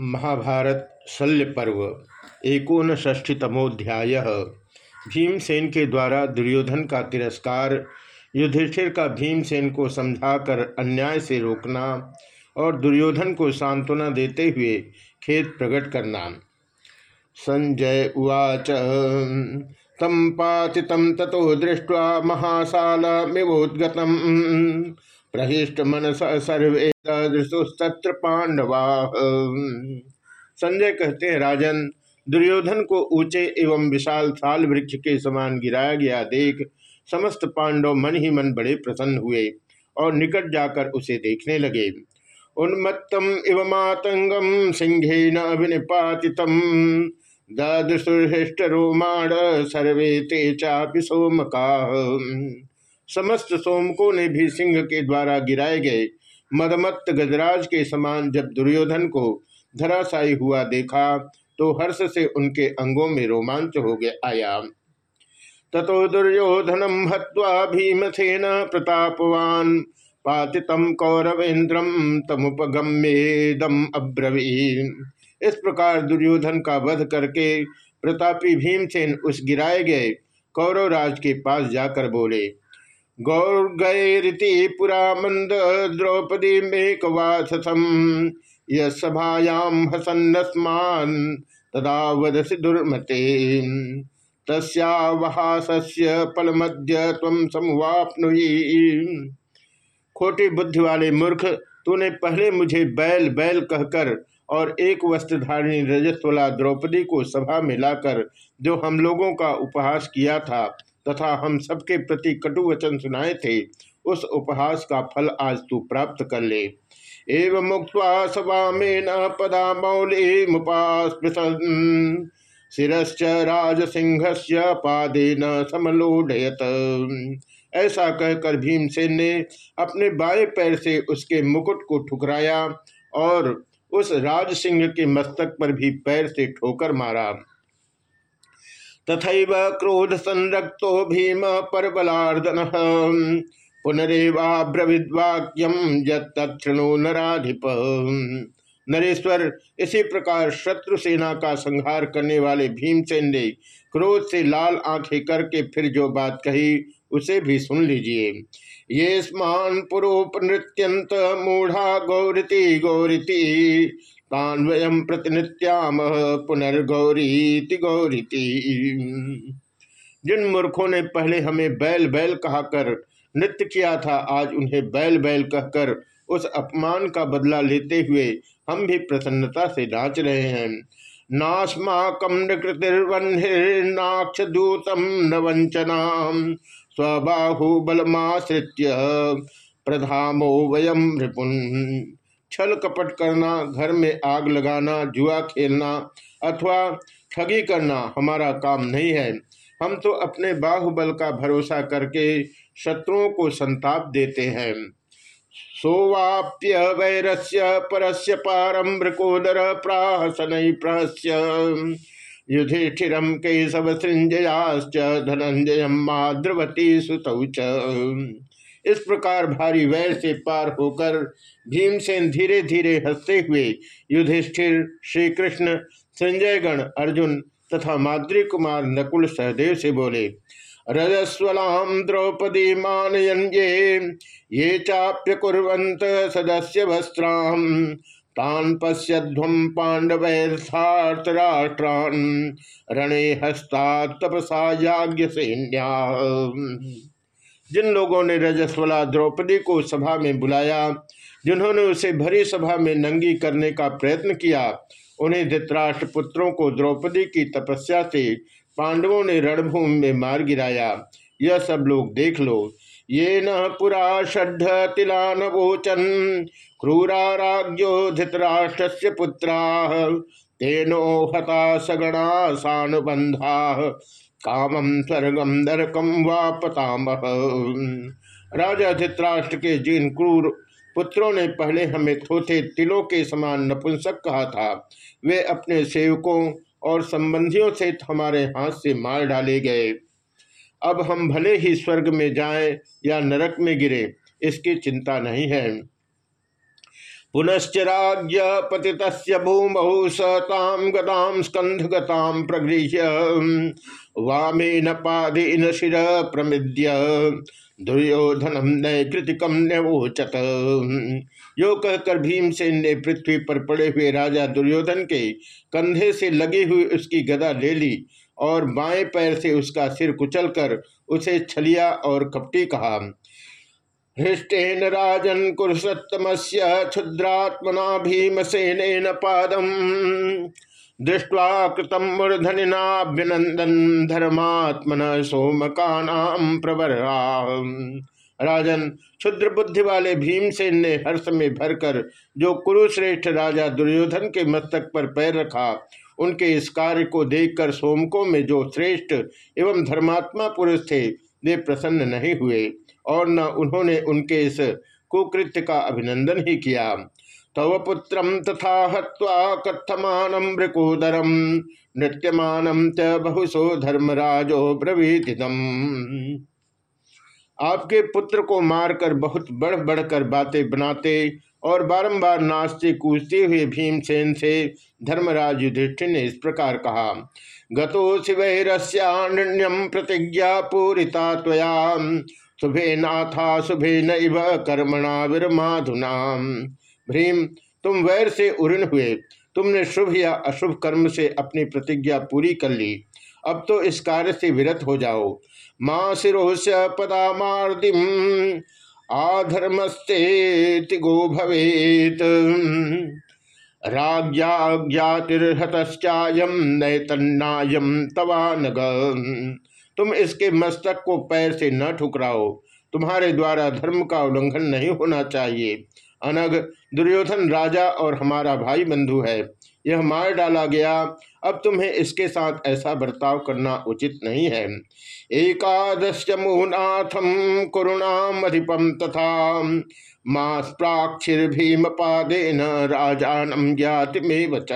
महाभारत शल्य पर्व एकोन षष्ठीतमोध्याय भीमसेन के द्वारा दुर्योधन का तिरस्कार, युधिष्ठिर का भीमसेन को समझाकर अन्याय से रोकना और दुर्योधन को सांत्वना देते हुए खेत प्रकट करना। संजय उवाच तम पाति तम ततो दृष्ट्वा महासाल मिवोद्गतम। प्रहिष्ट मनस सर्वे दृशुस्तत्र पांडवा। संजय कहते हैं, राजन, दुर्योधन को ऊँचे एवं विशाल साल वृक्ष के समान गिराया गया देख समस्त पांडव मन ही मन बड़े प्रसन्न हुए और निकट जाकर उसे देखने लगे। उन्मत्तम इव मातंगम सिंहेन अभिनिपातितम। दृष्ट रोमाण सर्वे ते चापि सोमका। समस्त सोमकों ने भी सिंह के द्वारा गिराए गए मदमत्त गजराज के समान जब दुर्योधन को धराशायी हुआ देखा तो हर्ष से उनके अंगों में रोमांच हो गया, आया। ततो दुर्योधनम हत्वा भीमसेन प्रतापवान पातितम कौरवेन्द्रम तमुपगम्येदम अब्रवीन। इस प्रकार दुर्योधन का वध करके प्रतापी भीमसेन उस गिराए गए कौरवराज के पास जाकर बोले गौर्गैरिति पुरा मंद द्रौपदी मेकवाथसम यभायाम हसन्नस्मान तदा वदसी दुर्मते तस्यावहास्य पलमध्य तम समुवापनुई खोटी बुद्धि वाले मूर्ख, तूने पहले मुझे बैल बैल कहकर और एक वस्त्रधारिणी रजस्वला द्रौपदी को सभा में लाकर जो हम लोगों का उपहास किया था तथा हम सबके प्रति कटु वचन सुनाए थे, उस उपहास का फल आज तू प्राप्त कर ले। एवं मुक्त सवामेन पदा मौली मुपास्पृशन। शिश्च राजसिंह से पादेन समलोडयत ऐसा कहकर भीमसेन ने अपने बाएँ पैर से उसके मुकुट को ठुकराया और उस राज सिंह के मस्तक पर भी पैर से ठोकर मारा। तथा क्रोध संरक्तो भीम परबलार्दन पुनरेवाब्रविद्वाक्यम यत्णु नराधिप। नरेश्वर, इसी प्रकार शत्रु सेना का संहार करने वाले भीमसेन ने क्रोध से लाल आँखें करके फिर जो बात कही, उसे भी सुन लीजिए। ये स्मान पुरोप नृत्यंत मूढ़ा गौरती गौरती। तान्वयम प्रतिनित्याम पुनर्गौरी गौरीति। जिन मूर्खों ने पहले हमें बैल बैल कहकर नृत्य किया था, आज उन्हें बैल बैल कहकर उस अपमान का बदला लेते हुए हम भी प्रसन्नता से नाच रहे हैं। नास्माकम नकृतिर्वन्नाक्ष दूतम न वंचना स्वबाहुबलमाश्रित्य प्रधामो वयम रिपुन छल कपट करना, घर में आग लगाना, जुआ खेलना अथवा ठगी करना हमारा काम नहीं है। हम तो अपने बाहुबल का भरोसा करके शत्रुओं को संताप देते हैं। सोवाप्य वैरस्य परस्य पारम्भकोदर प्राहसन प्रहस्य। युधिष्ठिरम केशव सृंजयाश्च धनंजय माद्रवती सुतौच इस प्रकार भारी वैर से पार होकर भीमसेन धीरे धीरे हँसते हुए युधिष्ठिर श्री कृष्ण संजयगण, अर्जुन तथा माद्री कुमार नकुल सहदेव से बोले, रजस्वलाम द्रौपदी मानयन ये ये चाप्य कुरंत सदस्य वस्त्राम। तान पश्यध्वम पांडवैर्थराष्ट्रान रणे हस्ता तपसा याज्ञ सैन्या जिन लोगों ने रजस्वला द्रौपदी को सभा में बुलाया, जिन्होंने उसे भरी सभा में नंगी करने का प्रयत्न किया, उन्हें धृतराष्ट्र पुत्रों को द्रौपदी की तपस्या से पांडवों ने रणभूमि में मार गिराया। यह सब लोग देख लो। ये न पुरा षड् तिलान वोचन क्रूरा राज्यो धृतराष्ट्र पुत्रा। तेनो हता सगणा सानुबंधा कामम स्वर्गम नरकम वापताम राजा धित्राष्ट्र के जिन क्रूर पुत्रों ने पहले हमें थोथे तिलों के समान नपुंसक कहा था। वे अपने सेवकों और संबंधियों से हमारे हाथ से मार डाले गए। अब हम भले ही स्वर्ग में जाएँ या नरक में गिरे, इसकी चिंता नहीं है। पुनश्च पति भूमौ सताम गताम स्कंध गताम प्रगृह्य। वामेन पादेन शिर प्रमिद्य। दुर्योधनम नय कृतिकम न्यवोचत। यो कहकर भीमसेन ने पृथ्वी पर पड़े हुए राजा दुर्योधन के कंधे से लगी हुई उसकी गदा ले ली और बाएँ पैर से उसका सिर कुचलकर उसे छलिया और कपटी कहा हृष्टेन राजन कुरुसत्तम से क्षुद्रात्मना भीमसेन पादम। दृष्ट्वा कृतम मूर्धनिनाभ्यनंदन धर्मात्मन सोमका नाम प्रवरा। राजन क्षुद्र बुद्धि वाले भीमसेन ने हर्ष में भरकर जो कुरुश्रेष्ठ राजा दुर्योधन के मस्तक पर पैर रखा, उनके इस कार्य को देखकर सोमकों में जो श्रेष्ठ एवं धर्मात्मा पुरुष थे वे प्रसन्न नहीं हुए और न उन्होंने उनके इस कुकृत्य का अभिनंदन ही किया। तव पुत्र तथा हवा कथमान मृकोदरम नृत्यमान च बहुशो धर्मराजो ब्रवीतिदम आपके पुत्र को मारकर बहुत बढ़ बढ़कर बातें बनाते और बारंबार नाचते कूदते हुए भीमसेन से धर्मराज युधिष्ठिर ने इस प्रकार कहा, गतो शिवरस्याण्यम प्रतिज्ञा पूरिता त्वया। शुभे नाथा, शुभे नैव कर्मणा विरमाधुना भीम, तुम वैर से उऋण हुए। तुमने शुभ या अशुभ कर्म से अपनी प्रतिज्ञा पूरी कर ली। अब तो इस कार्य से विरत हो जाओ। माँ शिरोश पदामार्दिम आधर्मस्ते गो भवेत। राज्ञातिर्हतश्चायम नैतन्नायम तवानग। तुम इसके मस्तक को पैर से न ठुकराओ। तुम्हारे द्वारा धर्म का उल्लंघन नहीं होना चाहिए। अनग दुर्योधन राजा और हमारा भाई बंधु है। यह मार डाला गया। अब तुम्हें इसके साथ ऐसा बर्ताव करना उचित नहीं है। एकादश मुहनाथम कुरुणाम अधिपम तथा मास प्राक्षिर भीम पादेन राजानम ज्ञाति में बच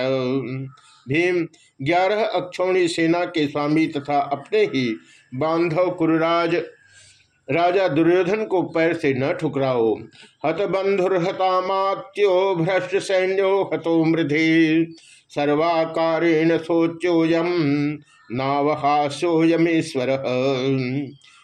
भीम ग्यारह अक्षौणी सेना के स्वामी तथा अपने ही बांधव कुरुराज राजा दुर्योधन को पैर से न ठुकराओ। हत बंधुर्हतामात्यो भ्रष्ट सैन्यो हतो मृधि। सर्वाकारेण सोच्योयम नावहास्योयमेश्वर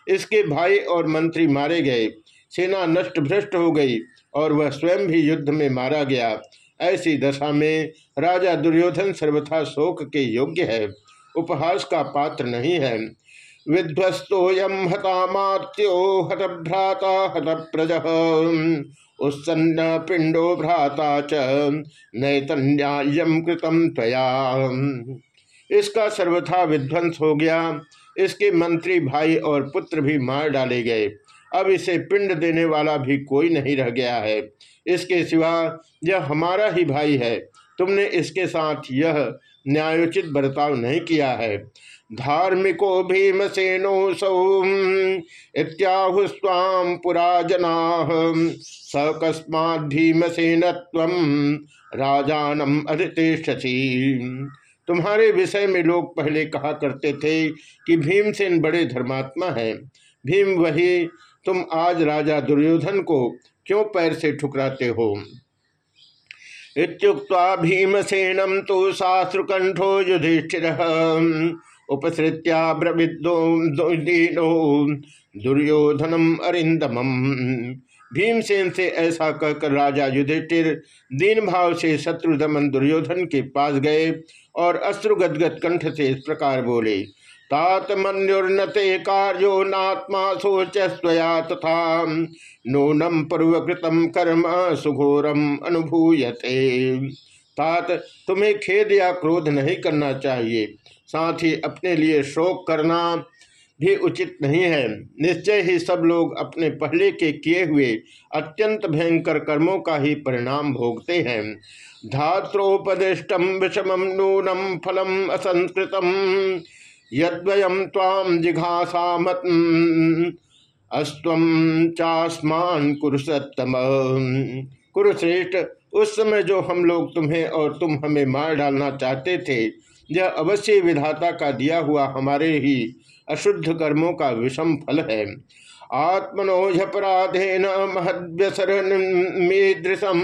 इसके भाई और मंत्री मारे गए। सेना नष्ट भ्रष्ट हो गई और वह स्वयं भी युद्ध में मारा गया। ऐसी दशा में राजा दुर्योधन सर्वथा शोक के योग्य है। उपहास का पात्र नहीं है। विध्वस्तोयम हतामात्यो हत भ्राता हत प्रज उत्सन्न पिंडो भ्राता च नैतन्यायम कृतम त्वया। इसका सर्वथा विध्वंस हो गया। इसके मंत्री भाई और पुत्र भी मार डाले गए। अब इसे पिंड देने वाला भी कोई नहीं रह गया है। इसके सिवा यह हमारा ही भाई है। तुमने इसके साथ यह न्यायोचित बर्ताव नहीं किया है। धार्मिको भीमसेनो सौ इत्याहुस्वाम पुरा जना सकस्मा भीमसेन राजानम तुम्हारे विषय में लोग पहले कहा करते थे कि भीमसेन बड़े धर्मात्मा है। भीम वही, तुम आज राजा दुर्योधन को क्यों पैर से ठुकराते हो? इत्युक्त्वा भीमसेनम तो शास्त्रकंठो युधिष्ठिर। उपसृत्या ब्रविदो दुर्योधनम अरिंदम भीमसेन से ऐसा कहकर राजा युधिष्ठिर दीन भाव से शत्रु दमन दुर्योधन के पास गए और अश्रुगदगद कंठ से इस प्रकार बोले तात मनुर्नते कार्यो नात्मा सोच स्वया तथा नूनम पूर्वकृतम कर्म सुघोरम अनुभूयते। तात, तुम्हें खेद या क्रोध नहीं करना चाहिए। साथ ही अपने लिए शोक करना भी उचित नहीं है। निश्चय ही सब लोग अपने पहले के किए हुए अत्यंत भयंकर कर्मों का ही परिणाम भोगते हैं। धात्रोपदिष्टम विषम नूनम फलम असंस्कृतम। यद्वयम ताम जिघासामत अस्व चास्मान कुरुसत्तम। कुरुश्रेष्ठ, उस समय जो हम लोग तुम्हें और तुम हमें मार डालना चाहते थे, यह अवश्य विधाता का दिया हुआ हमारे ही अशुद्ध कर्मों का विषम फल है। आत्मनोझपराधेन महद्यसर मीदृशम।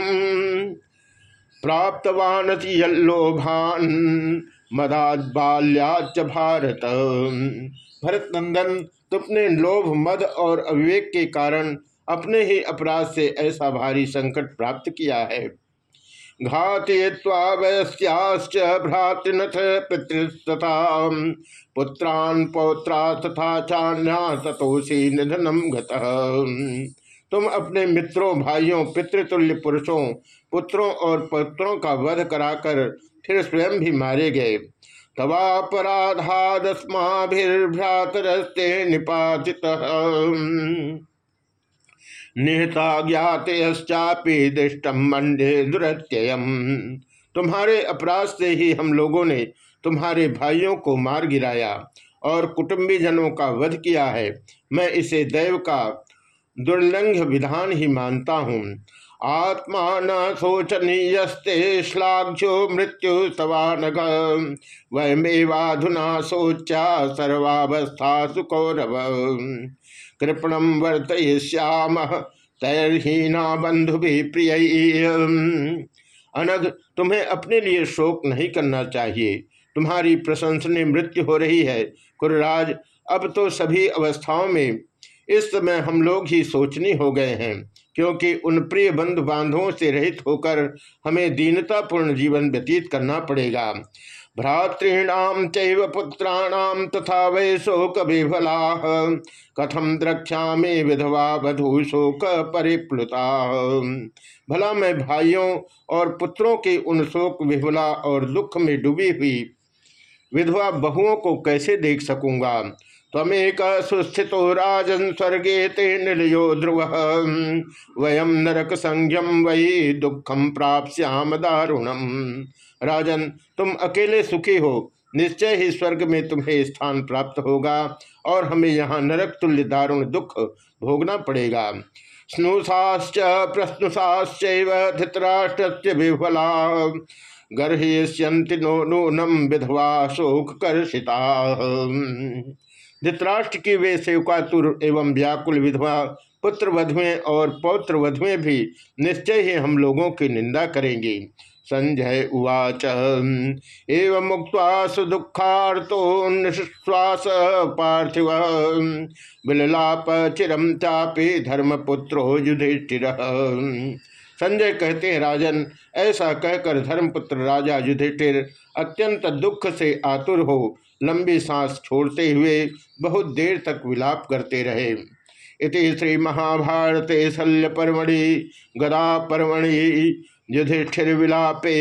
प्राप्तवान यल्लोभान। मदाद बाल्याच भारत भरत। नंदन तुमने लोभ, मद और अविवेक के कारण अपने ही अपराध से ऐसा भारी संकट प्राप्त किया है। घातय्वा पितृस्तथा पुत्रान पौत्रा तथा चान्या तथोसी निधनम तुम अपने मित्रों, भाइयों, पितृतुल्य पुरुषों पुत्रों और पुत्रों का वध कराकर फिर स्वयं भी मारे गए। तवापराधादस्माभिर्भ्रातरस्ते निपातित। निहता ज्ञातश्चापी दृष्टम मंडे दुरत्ययम। तुम्हारे अपराध से ही हम लोगों ने तुम्हारे भाइयों को मार गिराया और कुटुंबी जनों का वध किया है। मैं इसे दैव का दुर्लंघ विधान ही मानता हूँ। आत्मा न शोचनीयस्ते श्लाघ्यो मृत्यु सवानग। वयमेवाधुना शोचा सर्वावस्था सुकौरव कृपणम वर्तयश्याम तैरहीना बंधु भी प्रिय। अनग तुम्हें अपने लिए शोक नहीं करना चाहिए। तुम्हारी प्रशंसनीय मृत्यु हो रही है। कुरराज अब तो सभी अवस्थाओं में इस समय हम लोग ही सोचनी हो गए हैं। क्योंकि उन प्रिय बंधु बांधवों से रहित होकर हमें दीनतापूर्ण जीवन व्यतीत करना पड़ेगा। भ्रातृणाम चैव पुत्राणाम तथा वै शोक विफला कथम द्रक्षा में विधवा वधु शोक परिप्लुता भला मैं भाइयों और पुत्रों के उन शोक विफला और दुख में डूबी हुई विधवा बहुओं को कैसे देख सकूँगा? तमेक सुस्थित राजन स्वर्गे ते निलयो ध्रुव। वयम नरक संयम वही दुखम प्राप्याम दारुणम। राजन, तुम अकेले सुखी हो। निश्चय ही स्वर्ग में तुम्हें स्थान प्राप्त होगा और हमें यहाँ नरक तुल्य दारुण दुख भोगना पड़ेगा। स्नुषाश्च प्रश्नुषाश्च धृतराष्ट्र विफला गर्ष्यंति नो नूनम विधवा शोक कर्षिता धृतराष्ट्र की वे सेवकातुर एवं व्याकुल विधवा पुत्र वधुएँ और पौत्र वधुएँ भी निश्चय ही हम लोगों की निंदा करेंगी। संजय उवाच, एवं मुक्ता सुदुखार्तो निश्वास पार्थिव। बिललाप चिरम चापी धर्मपुत्रो युधिष्ठिर। संजय कहते हैं, राजन, ऐसा कहकर धर्मपुत्र राजा युधिष्ठिर अत्यंत दुख से आतुर हो लंबी सांस छोड़ते हुए बहुत देर तक विलाप करते रहे। इति श्री महाभारत शल्य परमणि गदा परमणि युधिष्ठिर विलापे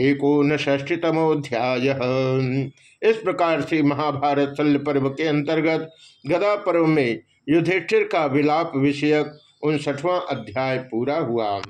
एकोन षष्टितमोध्याय इस प्रकार से महाभारत शल्य पर्व के अंतर्गत गदा पर्व में युधिष्ठिर का विलाप विषयक उनसठवां अध्याय पूरा हुआ।